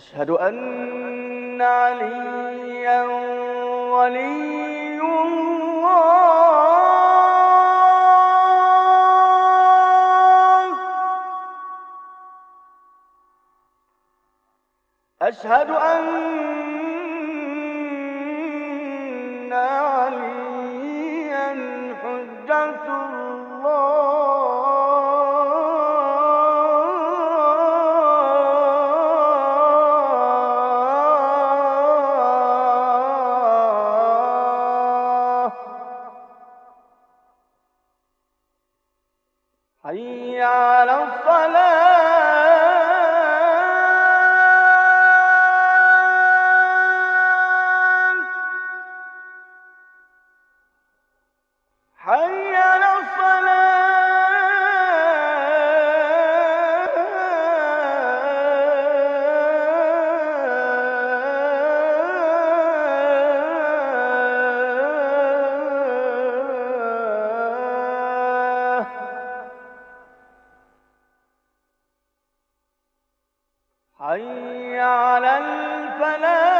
أشهد أن عليا ولي الله. أشهد أن عليا حجة الله حي على الصلاة حي على الفلاح.